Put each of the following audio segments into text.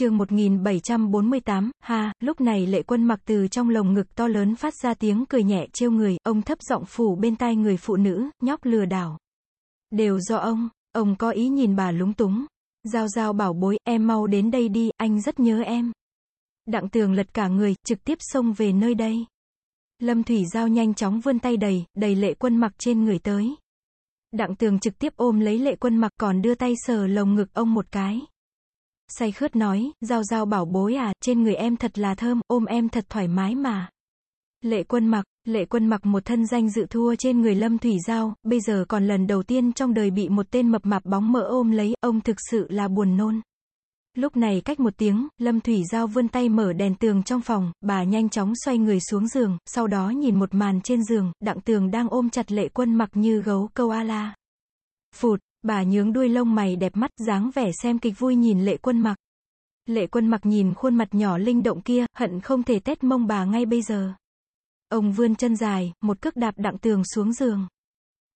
chương 1748, ha, lúc này lệ quân mặc từ trong lồng ngực to lớn phát ra tiếng cười nhẹ trêu người, ông thấp giọng phủ bên tai người phụ nữ, nhóc lừa đảo. Đều do ông, ông có ý nhìn bà lúng túng. Giao giao bảo bối, em mau đến đây đi, anh rất nhớ em. Đặng tường lật cả người, trực tiếp xông về nơi đây. Lâm Thủy Giao nhanh chóng vươn tay đầy, đầy lệ quân mặc trên người tới. Đặng tường trực tiếp ôm lấy lệ quân mặc còn đưa tay sờ lồng ngực ông một cái. Say khướt nói, Giao Giao bảo bối à, trên người em thật là thơm, ôm em thật thoải mái mà. Lệ quân mặc, lệ quân mặc một thân danh dự thua trên người Lâm Thủy Giao, bây giờ còn lần đầu tiên trong đời bị một tên mập mạp bóng mỡ ôm lấy, ông thực sự là buồn nôn. Lúc này cách một tiếng, Lâm Thủy Giao vươn tay mở đèn tường trong phòng, bà nhanh chóng xoay người xuống giường, sau đó nhìn một màn trên giường, đặng tường đang ôm chặt lệ quân mặc như gấu câu a la. Phụt, bà nhướng đuôi lông mày đẹp mắt, dáng vẻ xem kịch vui nhìn lệ quân mặc. Lệ quân mặc nhìn khuôn mặt nhỏ linh động kia, hận không thể tét mông bà ngay bây giờ. Ông vươn chân dài, một cước đạp đặng tường xuống giường.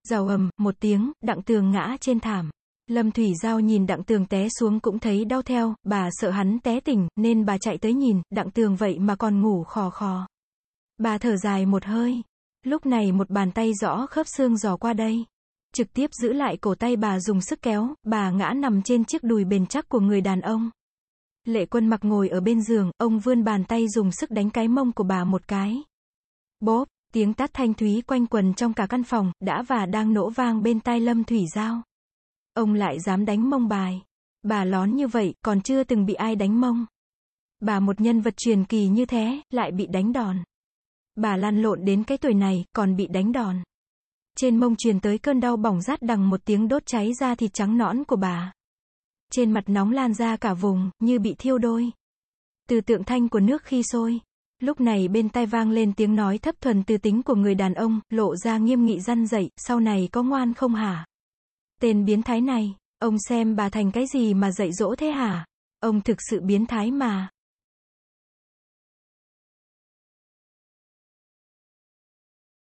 Giàu ầm, một tiếng, đặng tường ngã trên thảm. Lâm Thủy Giao nhìn đặng tường té xuống cũng thấy đau theo, bà sợ hắn té tỉnh, nên bà chạy tới nhìn, đặng tường vậy mà còn ngủ khò khò. Bà thở dài một hơi. Lúc này một bàn tay rõ khớp xương dò qua đây. Trực tiếp giữ lại cổ tay bà dùng sức kéo, bà ngã nằm trên chiếc đùi bền chắc của người đàn ông. Lệ quân mặc ngồi ở bên giường, ông vươn bàn tay dùng sức đánh cái mông của bà một cái. Bốp, tiếng tát thanh thúy quanh quần trong cả căn phòng, đã và đang nổ vang bên tai Lâm Thủy Giao. Ông lại dám đánh mông bài. Bà lón như vậy, còn chưa từng bị ai đánh mông. Bà một nhân vật truyền kỳ như thế, lại bị đánh đòn. Bà lan lộn đến cái tuổi này, còn bị đánh đòn. Trên mông truyền tới cơn đau bỏng rát đằng một tiếng đốt cháy ra thịt trắng nõn của bà. Trên mặt nóng lan ra cả vùng, như bị thiêu đôi. Từ tượng thanh của nước khi sôi. Lúc này bên tai vang lên tiếng nói thấp thuần từ tính của người đàn ông, lộ ra nghiêm nghị răn dậy, sau này có ngoan không hả? Tên biến thái này, ông xem bà thành cái gì mà dạy dỗ thế hả? Ông thực sự biến thái mà.